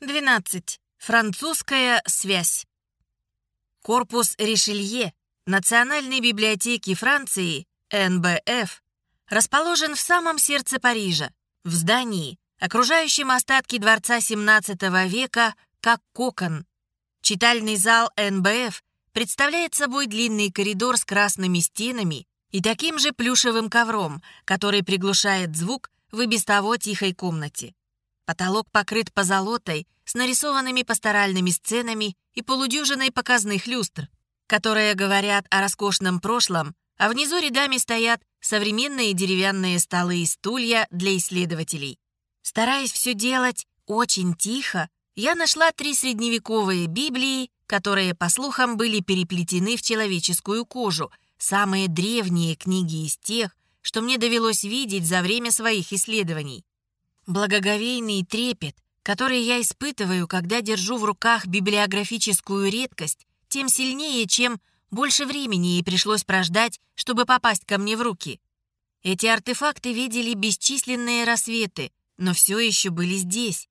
12. Французская связь. Корпус Ришелье Национальной библиотеки Франции, НБФ, расположен в самом сердце Парижа, в здании, окружающем остатки дворца XVII века, как кокон. Читальный зал НБФ представляет собой длинный коридор с красными стенами и таким же плюшевым ковром, который приглушает звук в и без того тихой комнате. Потолок покрыт позолотой с нарисованными пасторальными сценами и полудюжиной показных люстр, которые говорят о роскошном прошлом, а внизу рядами стоят современные деревянные столы и стулья для исследователей. Стараясь все делать очень тихо, я нашла три средневековые Библии, которые, по слухам, были переплетены в человеческую кожу, самые древние книги из тех, что мне довелось видеть за время своих исследований. Благоговейный трепет, который я испытываю, когда держу в руках библиографическую редкость, тем сильнее, чем больше времени ей пришлось прождать, чтобы попасть ко мне в руки. Эти артефакты видели бесчисленные рассветы, но все еще были здесь.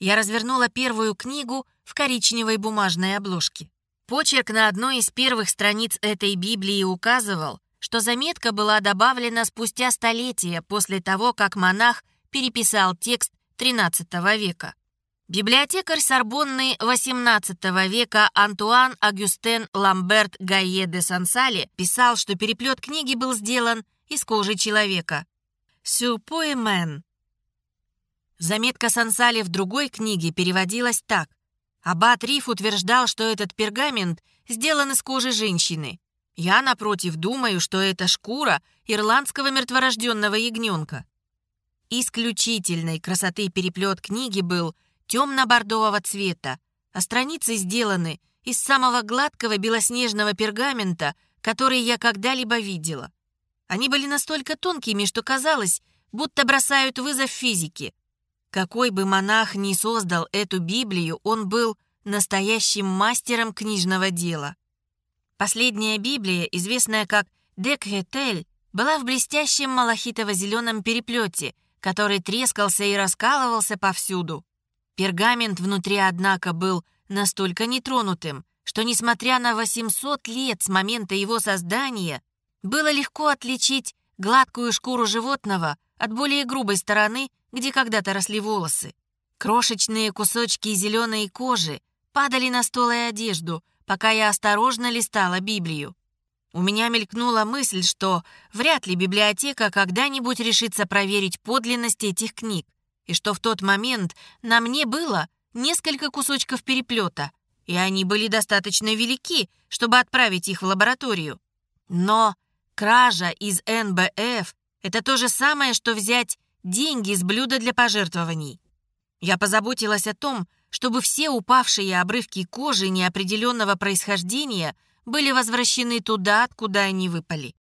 Я развернула первую книгу в коричневой бумажной обложке. Почерк на одной из первых страниц этой Библии указывал, что заметка была добавлена спустя столетия после того, как монах переписал текст XIII века. Библиотекарь Сорбонны XVIII века Антуан Агюстен Ламберт Гайе де Сансале писал, что переплет книги был сделан из кожи человека. «Сюпуэмен». Заметка Сансали в другой книге переводилась так. Аббат Риф утверждал, что этот пергамент сделан из кожи женщины. Я, напротив, думаю, что это шкура ирландского мертворожденного ягненка. Исключительной красоты переплет книги был темно-бордового цвета, а страницы сделаны из самого гладкого белоснежного пергамента, который я когда-либо видела. Они были настолько тонкими, что казалось, будто бросают вызов физике. Какой бы монах ни создал эту Библию, он был настоящим мастером книжного дела. Последняя Библия, известная как Декретель, была в блестящем малахитово-зеленом переплете — который трескался и раскалывался повсюду. Пергамент внутри, однако, был настолько нетронутым, что, несмотря на 800 лет с момента его создания, было легко отличить гладкую шкуру животного от более грубой стороны, где когда-то росли волосы. Крошечные кусочки зеленой кожи падали на стол и одежду, пока я осторожно листала Библию. У меня мелькнула мысль, что вряд ли библиотека когда-нибудь решится проверить подлинность этих книг, и что в тот момент на мне было несколько кусочков переплета, и они были достаточно велики, чтобы отправить их в лабораторию. Но кража из НБФ — это то же самое, что взять деньги с блюда для пожертвований. Я позаботилась о том, чтобы все упавшие обрывки кожи неопределенного происхождения — были возвращены туда, откуда они выпали.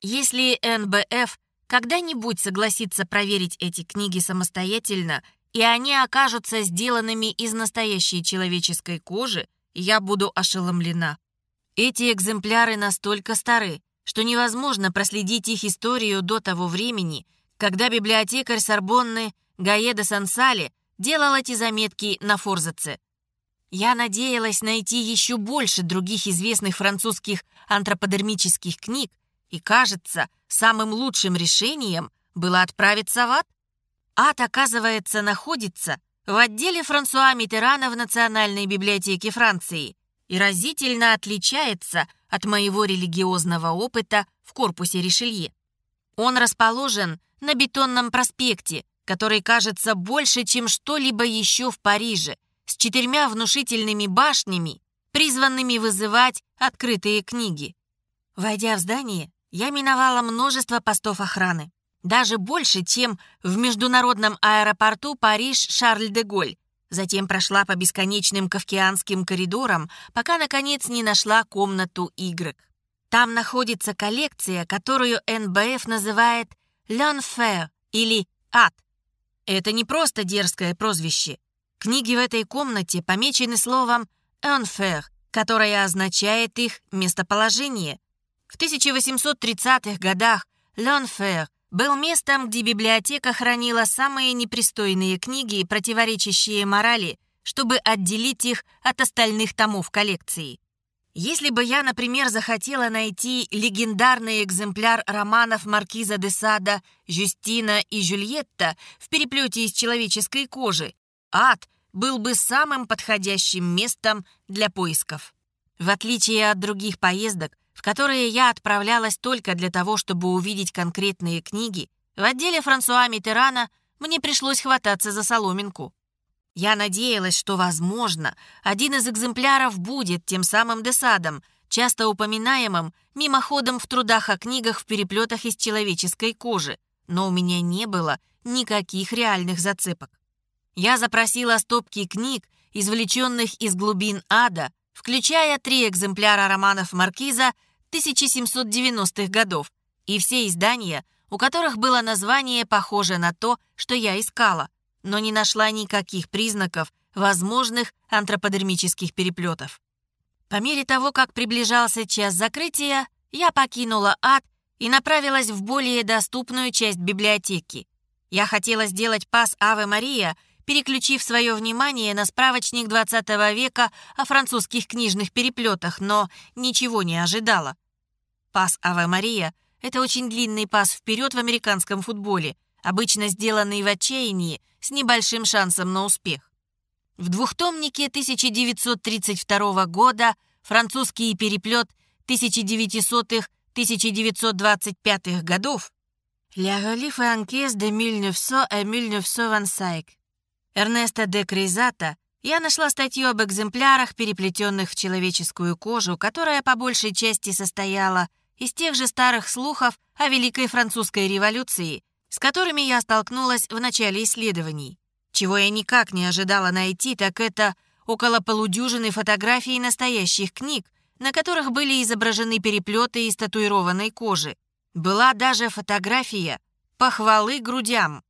Если НБФ когда-нибудь согласится проверить эти книги самостоятельно, и они окажутся сделанными из настоящей человеческой кожи, я буду ошеломлена. Эти экземпляры настолько стары, что невозможно проследить их историю до того времени, когда библиотекарь Сорбонны Гаеда Сансали делал эти заметки на Форзаце. Я надеялась найти еще больше других известных французских антроподермических книг, и, кажется, самым лучшим решением было отправиться в ад. Ад, оказывается, находится в отделе Франсуа Митерана в Национальной библиотеке Франции и разительно отличается от моего религиозного опыта в корпусе Ришелье. Он расположен на бетонном проспекте, который кажется больше, чем что-либо еще в Париже – с четырьмя внушительными башнями, призванными вызывать открытые книги. Войдя в здание, я миновала множество постов охраны. Даже больше, чем в международном аэропорту Париж-Шарль-де-Голь. Затем прошла по бесконечным кавкианским коридорам, пока, наконец, не нашла комнату игрок. Там находится коллекция, которую НБФ называет «L'Enfer» или «Ад». Это не просто дерзкое прозвище. Книги в этой комнате помечены словом «enfer», которое означает их местоположение. В 1830-х годах «l'enfer» был местом, где библиотека хранила самые непристойные книги, противоречащие морали, чтобы отделить их от остальных томов коллекции. Если бы я, например, захотела найти легендарный экземпляр романов Маркиза де Сада «Жюстина и Жюльетта» в переплете из человеческой кожи, ад был бы самым подходящим местом для поисков. В отличие от других поездок, в которые я отправлялась только для того, чтобы увидеть конкретные книги, в отделе Франсуа Митерана мне пришлось хвататься за соломинку. Я надеялась, что, возможно, один из экземпляров будет тем самым Десадом, часто упоминаемым мимоходом в трудах о книгах в переплетах из человеческой кожи, но у меня не было никаких реальных зацепок. Я запросила стопки книг, извлеченных из глубин ада, включая три экземпляра романов Маркиза 1790-х годов и все издания, у которых было название похоже на то, что я искала — но не нашла никаких признаков возможных антроподермических переплетов. По мере того, как приближался час закрытия, я покинула ад и направилась в более доступную часть библиотеки. Я хотела сделать пас Аве Мария, переключив свое внимание на справочник 20 века о французских книжных переплетах, но ничего не ожидала. Пас Аве Мария — это очень длинный пас вперед в американском футболе — обычно сделанный в отчаянии с небольшим шансом на успех. В двухтомнике 1932 года французский переплет 1900-1925 годов «La relief francaise de 1900 à 1925» Эрнеста де Крейзата я нашла статью об экземплярах, переплетенных в человеческую кожу, которая по большей части состояла из тех же старых слухов о Великой Французской революции, с которыми я столкнулась в начале исследований. Чего я никак не ожидала найти, так это около полудюжины фотографий настоящих книг, на которых были изображены переплеты из татуированной кожи. Была даже фотография «Похвалы грудям»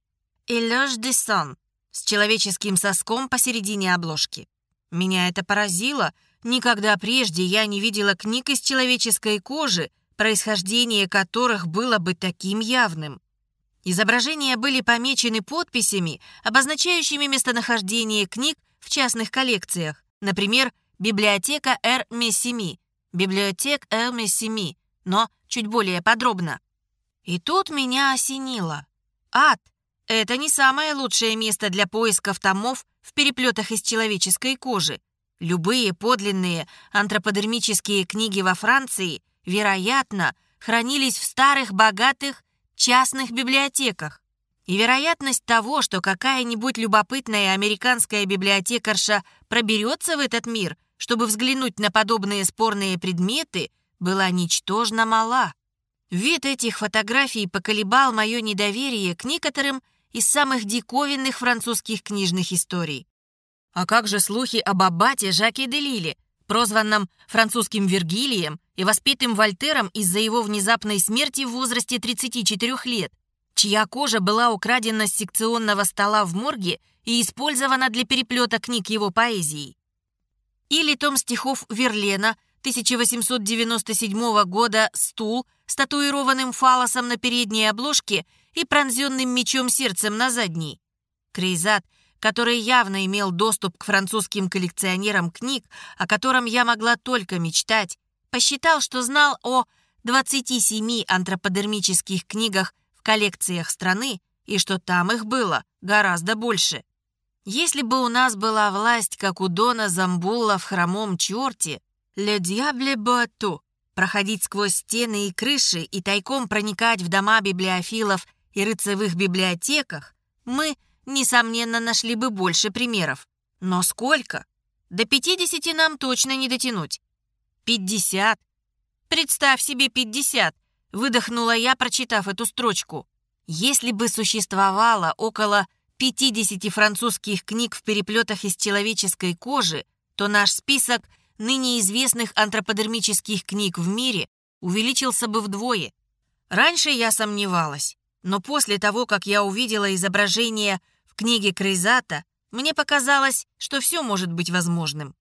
«Элёж де сон» с человеческим соском посередине обложки. Меня это поразило. Никогда прежде я не видела книг из человеческой кожи, происхождение которых было бы таким явным. Изображения были помечены подписями, обозначающими местонахождение книг в частных коллекциях, например, библиотека Р. Мессими, библиотек Р. Мессими, но чуть более подробно. И тут меня осенило. Ад — это не самое лучшее место для поисков томов в переплетах из человеческой кожи. Любые подлинные антроподермические книги во Франции, вероятно, хранились в старых, богатых частных библиотеках. И вероятность того, что какая-нибудь любопытная американская библиотекарша проберется в этот мир, чтобы взглянуть на подобные спорные предметы, была ничтожно мала. Вид этих фотографий поколебал мое недоверие к некоторым из самых диковинных французских книжных историй. А как же слухи об аббате Жаке де Лиле, прозванном французским Вергилием и воспитым Вольтером из-за его внезапной смерти в возрасте 34 лет, чья кожа была украдена с секционного стола в морге и использована для переплета книг его поэзии. Или том стихов Верлена 1897 года «Стул» с татуированным фалосом на передней обложке и пронзенным мечом сердцем на задней. Крейзат – который явно имел доступ к французским коллекционерам книг, о котором я могла только мечтать, посчитал, что знал о 27 антроподермических книгах в коллекциях страны и что там их было гораздо больше. Если бы у нас была власть, как у Дона Замбулла в хромом черте, «Le diable boitou», проходить сквозь стены и крыши и тайком проникать в дома библиофилов и рыцевых библиотеках, мы – несомненно, нашли бы больше примеров. Но сколько? До 50 нам точно не дотянуть. 50. Представь себе 50, выдохнула я, прочитав эту строчку. Если бы существовало около 50 французских книг в переплетах из человеческой кожи, то наш список ныне известных антроподермических книг в мире увеличился бы вдвое. Раньше я сомневалась, но после того, как я увидела изображение книге Крейзата мне показалось, что все может быть возможным.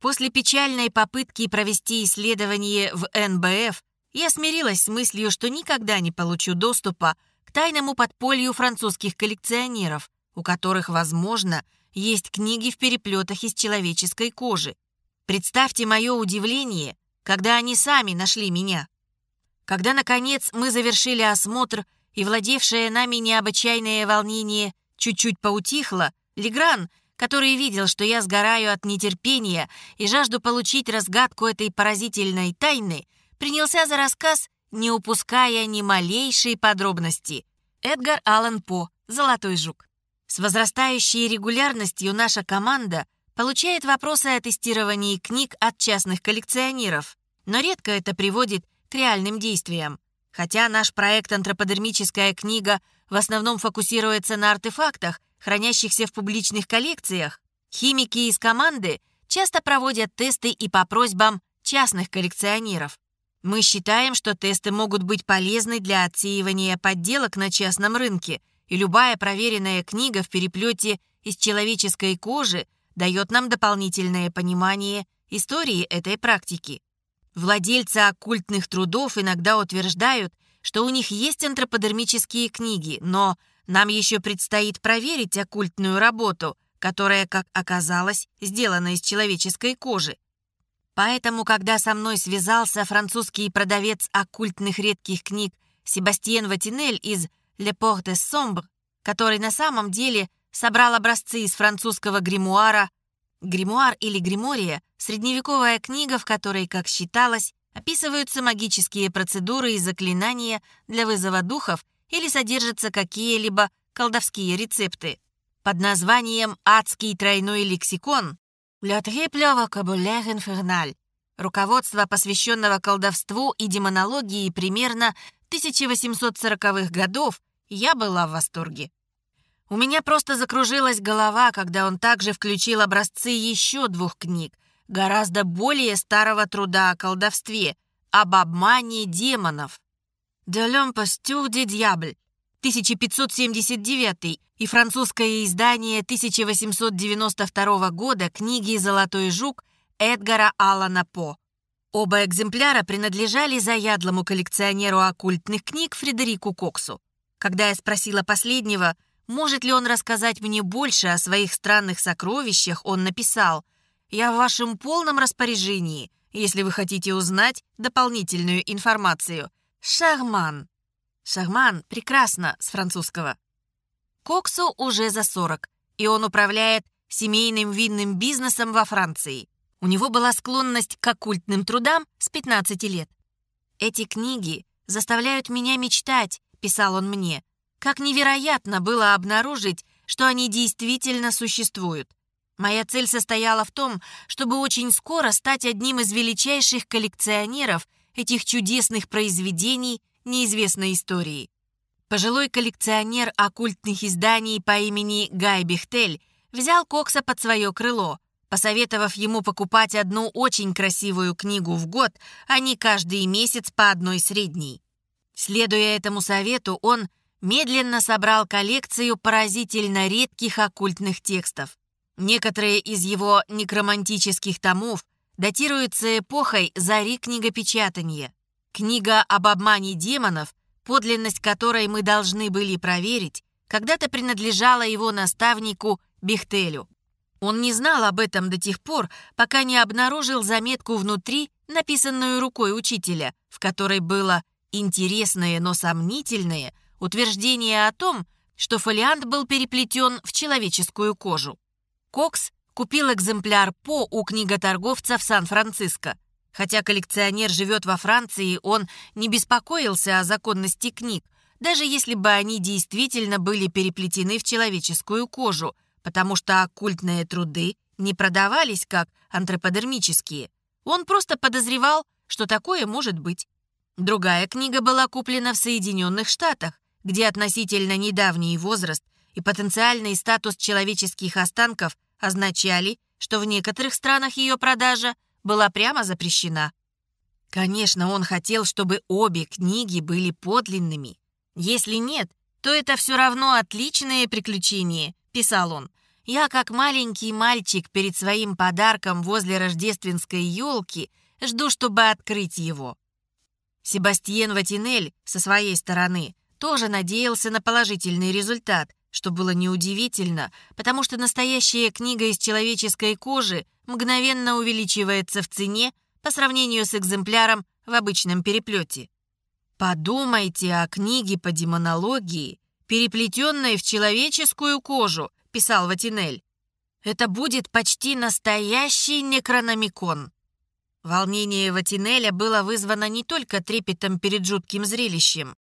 После печальной попытки провести исследование в НБФ я смирилась с мыслью, что никогда не получу доступа к тайному подполью французских коллекционеров, у которых, возможно, есть книги в переплетах из человеческой кожи. Представьте мое удивление, когда они сами нашли меня. Когда, наконец, мы завершили осмотр и владевшее нами необычайное волнение чуть-чуть поутихло, Легран, который видел, что я сгораю от нетерпения и жажду получить разгадку этой поразительной тайны, принялся за рассказ, не упуская ни малейшей подробности. Эдгар Аллан По, «Золотой жук». С возрастающей регулярностью наша команда получает вопросы о тестировании книг от частных коллекционеров, но редко это приводит к реальным действиям. Хотя наш проект «Антроподермическая книга» в основном фокусируется на артефактах, хранящихся в публичных коллекциях, химики из команды часто проводят тесты и по просьбам частных коллекционеров. Мы считаем, что тесты могут быть полезны для отсеивания подделок на частном рынке, и любая проверенная книга в переплете из человеческой кожи дает нам дополнительное понимание истории этой практики. Владельцы оккультных трудов иногда утверждают, что у них есть антроподермические книги, но нам еще предстоит проверить оккультную работу, которая, как оказалось, сделана из человеческой кожи. Поэтому, когда со мной связался французский продавец оккультных редких книг Себастьен Ватинель из «Le Port de Sombre», который на самом деле собрал образцы из французского гримуара Гримуар или гримория — средневековая книга, в которой, как считалось, описываются магические процедуры и заклинания для вызова духов или содержатся какие-либо колдовские рецепты. Под названием «Адский тройной лексикон» «Le triple vocabulaire infernal» руководство, посвященного колдовству и демонологии примерно 1840-х годов, я была в восторге. У меня просто закружилась голова, когда он также включил образцы еще двух книг, гораздо более старого труда о колдовстве, об обмане демонов. «De l'imposture du diable» 1579 и французское издание 1892 года книги «Золотой жук» Эдгара Аллана По. Оба экземпляра принадлежали заядлому коллекционеру оккультных книг Фредерику Коксу. Когда я спросила последнего – может ли он рассказать мне больше о своих странных сокровищах, он написал «Я в вашем полном распоряжении, если вы хотите узнать дополнительную информацию. Шарман». Шарман прекрасно с французского. Коксу уже за 40, и он управляет семейным винным бизнесом во Франции. У него была склонность к оккультным трудам с 15 лет. «Эти книги заставляют меня мечтать», — писал он мне, как невероятно было обнаружить, что они действительно существуют. Моя цель состояла в том, чтобы очень скоро стать одним из величайших коллекционеров этих чудесных произведений неизвестной истории. Пожилой коллекционер оккультных изданий по имени Гай Бехтель взял Кокса под свое крыло, посоветовав ему покупать одну очень красивую книгу в год, а не каждый месяц по одной средней. Следуя этому совету, он медленно собрал коллекцию поразительно редких оккультных текстов. Некоторые из его некромантических томов датируются эпохой зари книгопечатания. Книга об обмане демонов, подлинность которой мы должны были проверить, когда-то принадлежала его наставнику Бехтелю. Он не знал об этом до тех пор, пока не обнаружил заметку внутри, написанную рукой учителя, в которой было интересное, но сомнительное – утверждение о том, что фолиант был переплетен в человеческую кожу. Кокс купил экземпляр По у книготорговца в Сан-Франциско. Хотя коллекционер живет во Франции, он не беспокоился о законности книг, даже если бы они действительно были переплетены в человеческую кожу, потому что оккультные труды не продавались как антроподермические. Он просто подозревал, что такое может быть. Другая книга была куплена в Соединенных Штатах, где относительно недавний возраст и потенциальный статус человеческих останков означали, что в некоторых странах ее продажа была прямо запрещена. Конечно, он хотел, чтобы обе книги были подлинными. Если нет, то это все равно отличное приключение, писал он. Я, как маленький мальчик перед своим подарком возле рождественской елки, жду, чтобы открыть его. Себастьен Ватинель со своей стороны тоже надеялся на положительный результат, что было неудивительно, потому что настоящая книга из человеческой кожи мгновенно увеличивается в цене по сравнению с экземпляром в обычном переплете. «Подумайте о книге по демонологии, переплетенной в человеческую кожу», — писал Ватинель. «Это будет почти настоящий некрономикон». Волнение Ватинеля было вызвано не только трепетом перед жутким зрелищем.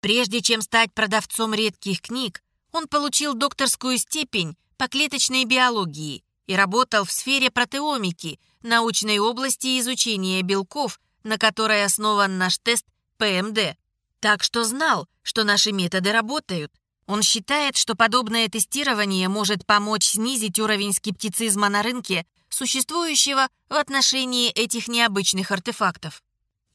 Прежде чем стать продавцом редких книг, он получил докторскую степень по клеточной биологии и работал в сфере протеомики, научной области изучения белков, на которой основан наш тест ПМД. Так что знал, что наши методы работают. Он считает, что подобное тестирование может помочь снизить уровень скептицизма на рынке, существующего в отношении этих необычных артефактов.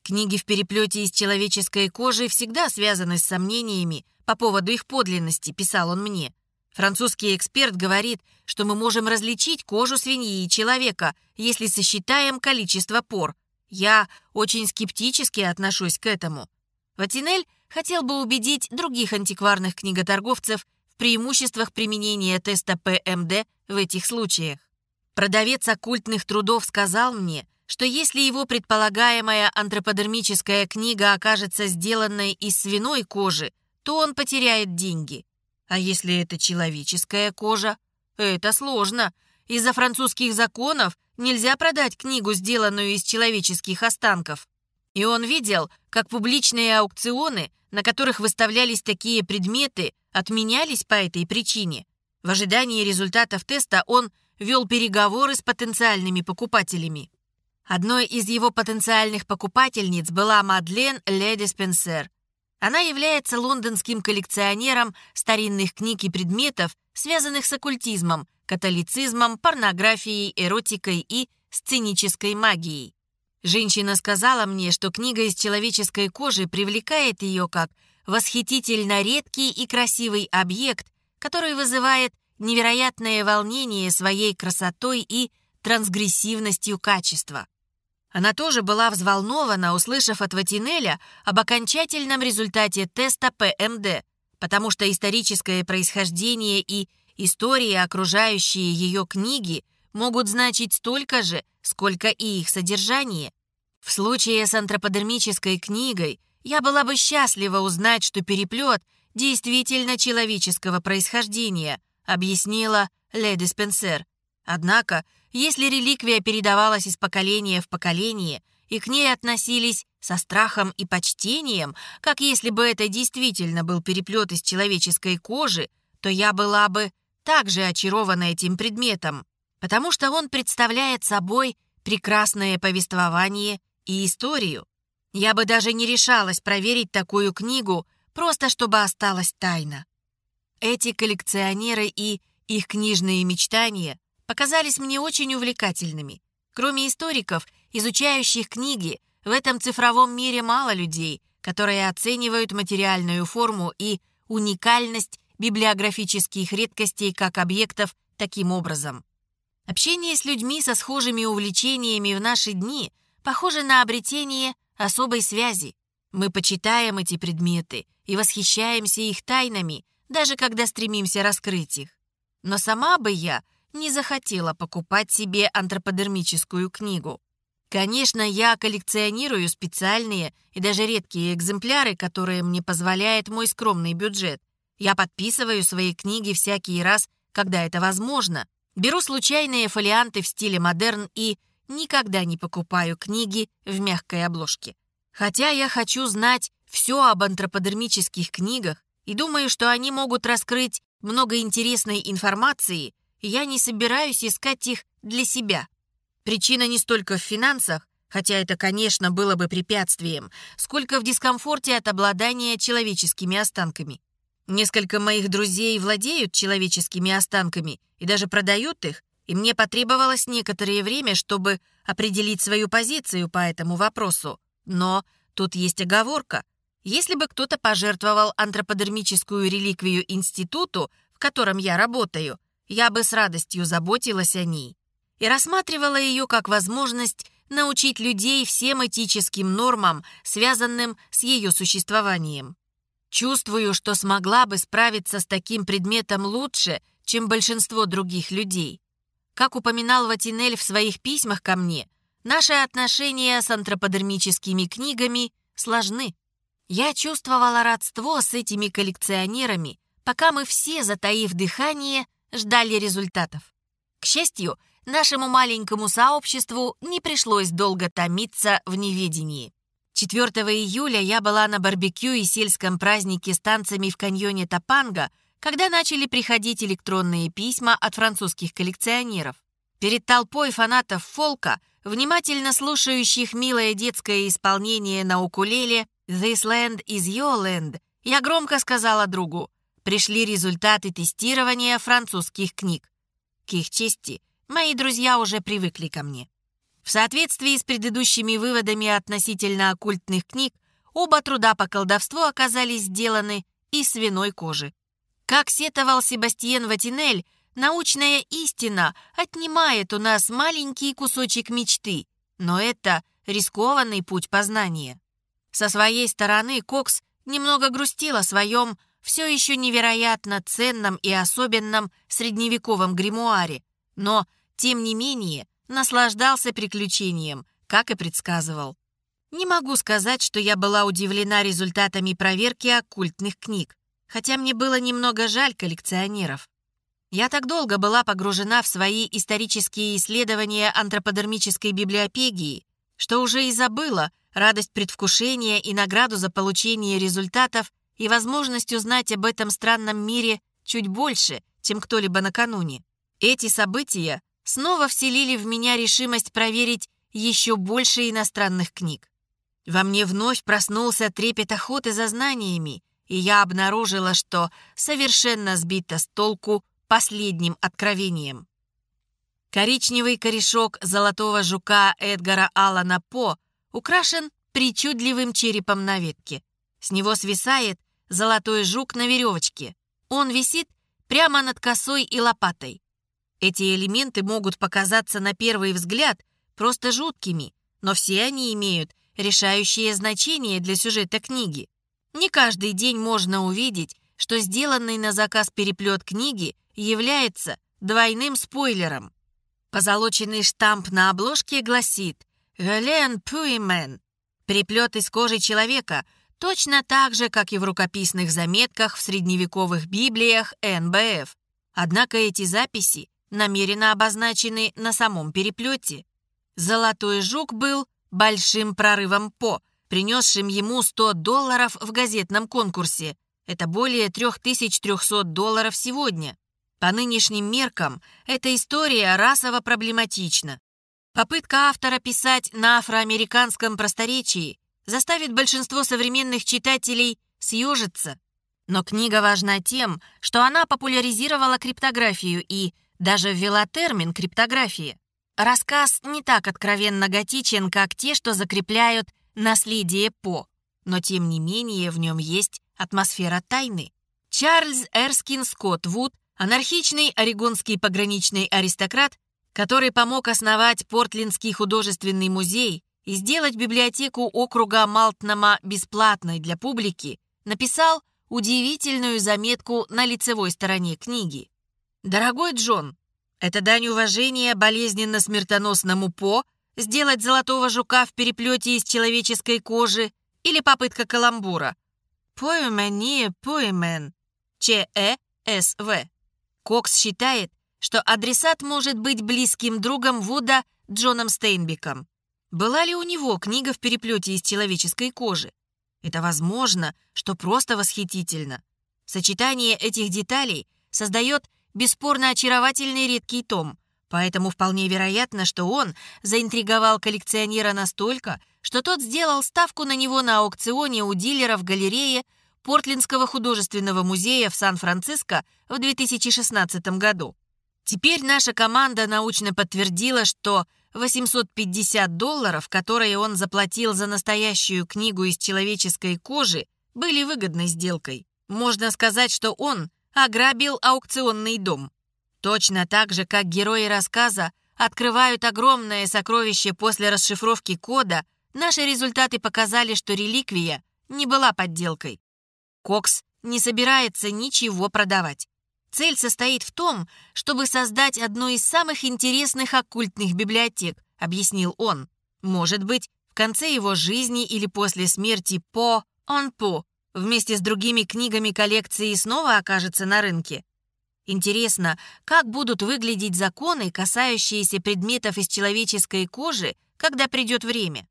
Книги в переплете из человеческой кожи всегда связаны с сомнениями по поводу их подлинности, писал он мне. Французский эксперт говорит, что мы можем различить кожу свиньи и человека, если сосчитаем количество пор. Я очень скептически отношусь к этому. Ватинель хотел бы убедить других антикварных книготорговцев в преимуществах применения теста ПМД в этих случаях. Продавец оккультных трудов сказал мне, что если его предполагаемая антроподермическая книга окажется сделанной из свиной кожи, то он потеряет деньги. А если это человеческая кожа? Это сложно. Из-за французских законов нельзя продать книгу, сделанную из человеческих останков. И он видел, как публичные аукционы, на которых выставлялись такие предметы, отменялись по этой причине. В ожидании результатов теста он вел переговоры с потенциальными покупателями. Одной из его потенциальных покупательниц была Мадлен Леди Спенсер. Она является лондонским коллекционером старинных книг и предметов, связанных с оккультизмом, католицизмом, порнографией, эротикой и сценической магией. Женщина сказала мне, что книга из человеческой кожи привлекает ее как восхитительно редкий и красивый объект, который вызывает невероятное волнение своей красотой и трансгрессивностью качества. Она тоже была взволнована, услышав от Ватинеля об окончательном результате теста ПМД, потому что историческое происхождение и истории, окружающие ее книги, могут значить столько же, сколько и их содержание. В случае с антроподермической книгой я была бы счастлива узнать, что переплет действительно человеческого происхождения, объяснила леди Спенсер. Однако если реликвия передавалась из поколения в поколение, и к ней относились со страхом и почтением, как если бы это действительно был переплет из человеческой кожи, то я была бы также очарована этим предметом, потому что он представляет собой прекрасное повествование и историю. Я бы даже не решалась проверить такую книгу, просто чтобы осталась тайна. Эти коллекционеры и их книжные мечтания показались мне очень увлекательными. Кроме историков, изучающих книги, в этом цифровом мире мало людей, которые оценивают материальную форму и уникальность библиографических редкостей как объектов таким образом. Общение с людьми со схожими увлечениями в наши дни похоже на обретение особой связи. Мы почитаем эти предметы и восхищаемся их тайнами, даже когда стремимся раскрыть их. Но сама бы я – не захотела покупать себе антроподермическую книгу. Конечно, я коллекционирую специальные и даже редкие экземпляры, которые мне позволяет мой скромный бюджет. Я подписываю свои книги всякий раз, когда это возможно. Беру случайные фолианты в стиле модерн и никогда не покупаю книги в мягкой обложке. Хотя я хочу знать все об антроподермических книгах и думаю, что они могут раскрыть много интересной информации – я не собираюсь искать их для себя. Причина не столько в финансах, хотя это, конечно, было бы препятствием, сколько в дискомфорте от обладания человеческими останками. Несколько моих друзей владеют человеческими останками и даже продают их, и мне потребовалось некоторое время, чтобы определить свою позицию по этому вопросу. Но тут есть оговорка. Если бы кто-то пожертвовал антроподермическую реликвию институту, в котором я работаю, я бы с радостью заботилась о ней и рассматривала ее как возможность научить людей всем этическим нормам, связанным с ее существованием. Чувствую, что смогла бы справиться с таким предметом лучше, чем большинство других людей. Как упоминал Ватинель в своих письмах ко мне, наши отношения с антроподермическими книгами сложны. Я чувствовала родство с этими коллекционерами, пока мы все, затаив дыхание, ждали результатов. К счастью, нашему маленькому сообществу не пришлось долго томиться в неведении. 4 июля я была на барбекю и сельском празднике с танцами в каньоне Топанга, когда начали приходить электронные письма от французских коллекционеров. Перед толпой фанатов фолка, внимательно слушающих милое детское исполнение на укулеле «This land is your land», я громко сказала другу, пришли результаты тестирования французских книг. К их чести, мои друзья уже привыкли ко мне. В соответствии с предыдущими выводами относительно оккультных книг, оба труда по колдовству оказались сделаны из свиной кожи. Как сетовал Себастьен Ватинель, научная истина отнимает у нас маленький кусочек мечты, но это рискованный путь познания. Со своей стороны Кокс немного грустил о своем все еще невероятно ценном и особенном средневековом гримуаре, но, тем не менее, наслаждался приключением, как и предсказывал. Не могу сказать, что я была удивлена результатами проверки оккультных книг, хотя мне было немного жаль коллекционеров. Я так долго была погружена в свои исторические исследования антроподермической библиопегии, что уже и забыла радость предвкушения и награду за получение результатов и возможность узнать об этом странном мире чуть больше, чем кто-либо накануне. Эти события снова вселили в меня решимость проверить еще больше иностранных книг. Во мне вновь проснулся трепет охоты за знаниями, и я обнаружила, что совершенно сбита с толку последним откровением. Коричневый корешок золотого жука Эдгара Аллана По украшен причудливым черепом на ветке. С него свисает золотой жук на веревочке. Он висит прямо над косой и лопатой. Эти элементы могут показаться на первый взгляд просто жуткими, но все они имеют решающее значение для сюжета книги. Не каждый день можно увидеть, что сделанный на заказ переплет книги является двойным спойлером. Позолоченный штамп на обложке гласит «Гален Пуимен» — переплет из кожи человека, точно так же, как и в рукописных заметках в средневековых библиях НБФ. Однако эти записи намеренно обозначены на самом переплете. Золотой жук был большим прорывом По, принесшим ему 100 долларов в газетном конкурсе. Это более 3300 долларов сегодня. По нынешним меркам эта история расово проблематична. Попытка автора писать на афроамериканском просторечии заставит большинство современных читателей съежиться. Но книга важна тем, что она популяризировала криптографию и даже ввела термин «криптография». Рассказ не так откровенно готичен, как те, что закрепляют наследие По, но тем не менее в нем есть атмосфера тайны. Чарльз Эрскин Скотт Вуд, анархичный орегонский пограничный аристократ, который помог основать Портлендский художественный музей и сделать библиотеку округа Малтнама бесплатной для публики, написал удивительную заметку на лицевой стороне книги. «Дорогой Джон, это дань уважения болезненно смертоносному По сделать золотого жука в переплете из человеческой кожи или попытка каламбура. Поэмени поэмен. Ч-Э-С-В. Кокс считает, что адресат может быть близким другом Вуда Джоном Стейнбеком. Была ли у него книга в переплете из человеческой кожи? Это возможно, что просто восхитительно. Сочетание этих деталей создает бесспорно очаровательный редкий том, поэтому вполне вероятно, что он заинтриговал коллекционера настолько, что тот сделал ставку на него на аукционе у дилера в галерее Портлендского художественного музея в Сан-Франциско в 2016 году. Теперь наша команда научно подтвердила, что 850 долларов, которые он заплатил за настоящую книгу из человеческой кожи, были выгодной сделкой. Можно сказать, что он ограбил аукционный дом. Точно так же, как герои рассказа открывают огромное сокровище после расшифровки кода, наши результаты показали, что реликвия не была подделкой. Кокс не собирается ничего продавать. Цель состоит в том, чтобы создать одну из самых интересных оккультных библиотек, объяснил он. Может быть, в конце его жизни или после смерти По, он По, вместе с другими книгами коллекции снова окажется на рынке. Интересно, как будут выглядеть законы, касающиеся предметов из человеческой кожи, когда придет время?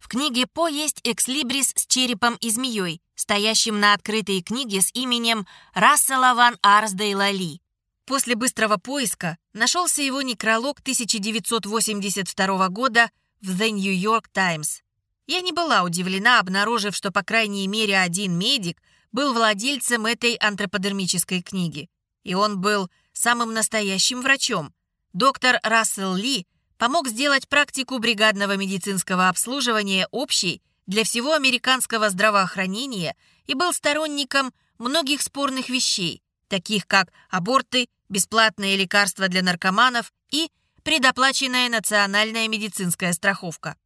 В книге По есть экслибрис с черепом и змеей, стоящим на открытой книге с именем Рассела ван Арсдейла Ли. После быстрого поиска нашелся его некролог 1982 года в The New York Times. Я не была удивлена, обнаружив, что по крайней мере один медик был владельцем этой антроподермической книги. И он был самым настоящим врачом. Доктор Рассел Ли помог сделать практику бригадного медицинского обслуживания общей для всего американского здравоохранения и был сторонником многих спорных вещей, таких как аборты, бесплатные лекарства для наркоманов и предоплаченная национальная медицинская страховка.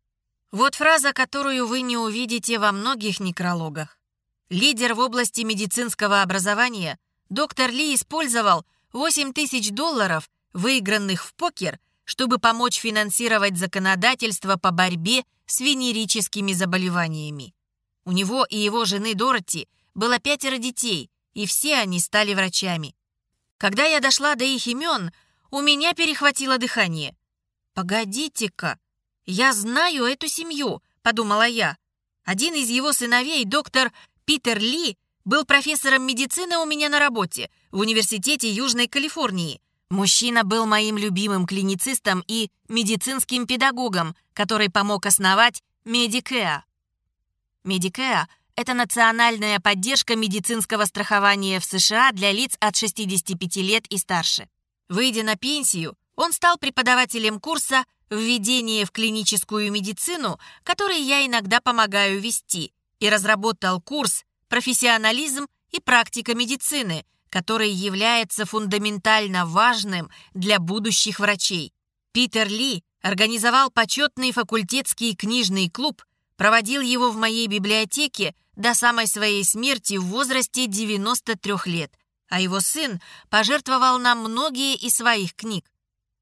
Вот фраза, которую вы не увидите во многих некрологах. Лидер в области медицинского образования доктор Ли использовал 8 тысяч долларов, выигранных в покер, чтобы помочь финансировать законодательство по борьбе с венерическими заболеваниями. У него и его жены Дороти было пятеро детей, и все они стали врачами. Когда я дошла до их имен, у меня перехватило дыхание. «Погодите-ка, я знаю эту семью», — подумала я. Один из его сыновей, доктор Питер Ли, был профессором медицины у меня на работе в Университете Южной Калифорнии. Мужчина был моим любимым клиницистом и медицинским педагогом, который помог основать Medicare. Medicare – это национальная поддержка медицинского страхования в США для лиц от 65 лет и старше. Выйдя на пенсию, он стал преподавателем курса «Введение в клиническую медицину», который я иногда помогаю вести, и разработал курс профессионализм и практика медицины, который является фундаментально важным для будущих врачей. Питер Ли организовал почетный факультетский книжный клуб, проводил его в моей библиотеке до самой своей смерти в возрасте 93 лет, а его сын пожертвовал нам многие из своих книг.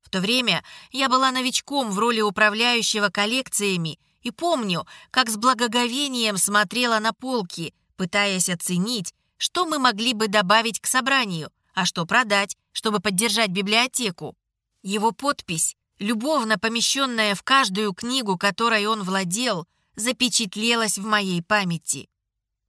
В то время я была новичком в роли управляющего коллекциями и помню, как с благоговением смотрела на полки – пытаясь оценить, что мы могли бы добавить к собранию, а что продать, чтобы поддержать библиотеку. Его подпись, любовно помещенная в каждую книгу, которой он владел, запечатлелась в моей памяти.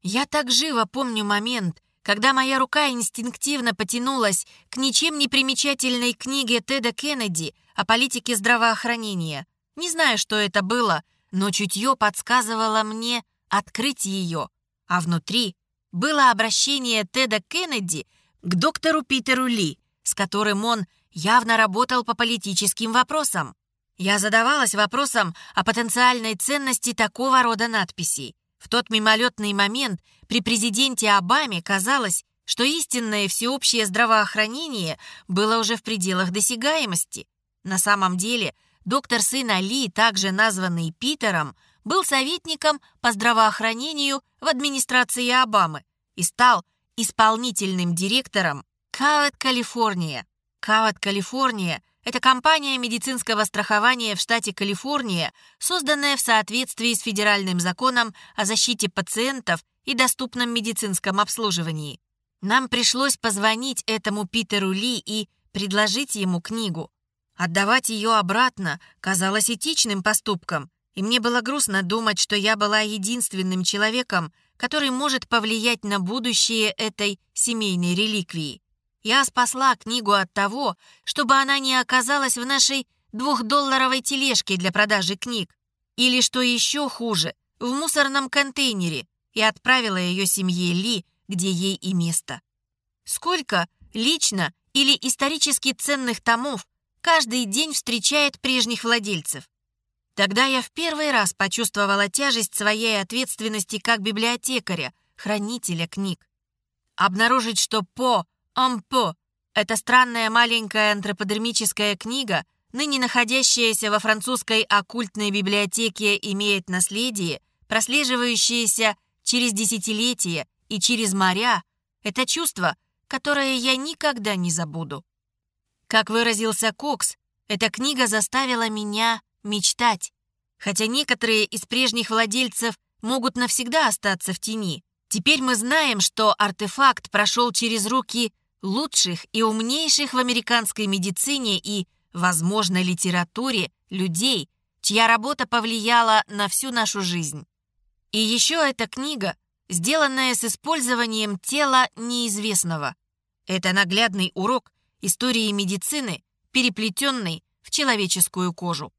Я так живо помню момент, когда моя рука инстинктивно потянулась к ничем не примечательной книге Теда Кеннеди о политике здравоохранения. Не знаю, что это было, но чутье подсказывало мне открыть ее а внутри было обращение Теда Кеннеди к доктору Питеру Ли, с которым он явно работал по политическим вопросам. Я задавалась вопросом о потенциальной ценности такого рода надписей. В тот мимолетный момент при президенте Обаме казалось, что истинное всеобщее здравоохранение было уже в пределах досягаемости. На самом деле, доктор сына Ли, также названный Питером, был советником по здравоохранению в администрации Обамы и стал исполнительным директором Кавет Калифорния. Кавет Калифорния – это компания медицинского страхования в штате Калифорния, созданная в соответствии с федеральным законом о защите пациентов и доступном медицинском обслуживании. Нам пришлось позвонить этому Питеру Ли и предложить ему книгу. Отдавать ее обратно казалось этичным поступком, и мне было грустно думать, что я была единственным человеком, который может повлиять на будущее этой семейной реликвии. Я спасла книгу от того, чтобы она не оказалась в нашей двухдолларовой тележке для продажи книг. Или, что еще хуже, в мусорном контейнере и отправила ее семье Ли, где ей и место. Сколько лично или исторически ценных томов каждый день встречает прежних владельцев? Тогда я в первый раз почувствовала тяжесть своей ответственности как библиотекаря, хранителя книг. Обнаружить, что по «Ампо» — это странная маленькая антроподермическая книга, ныне находящаяся во французской оккультной библиотеке, имеет наследие, прослеживающееся через десятилетия и через моря — это чувство, которое я никогда не забуду. Как выразился Кокс, эта книга заставила меня мечтать. Хотя некоторые из прежних владельцев могут навсегда остаться в тени, теперь мы знаем, что артефакт прошел через руки лучших и умнейших в американской медицине и, возможно, литературе людей, чья работа повлияла на всю нашу жизнь. И еще эта книга, сделанная с использованием тела неизвестного. Это наглядный урок истории медицины, переплетенный в человеческую кожу.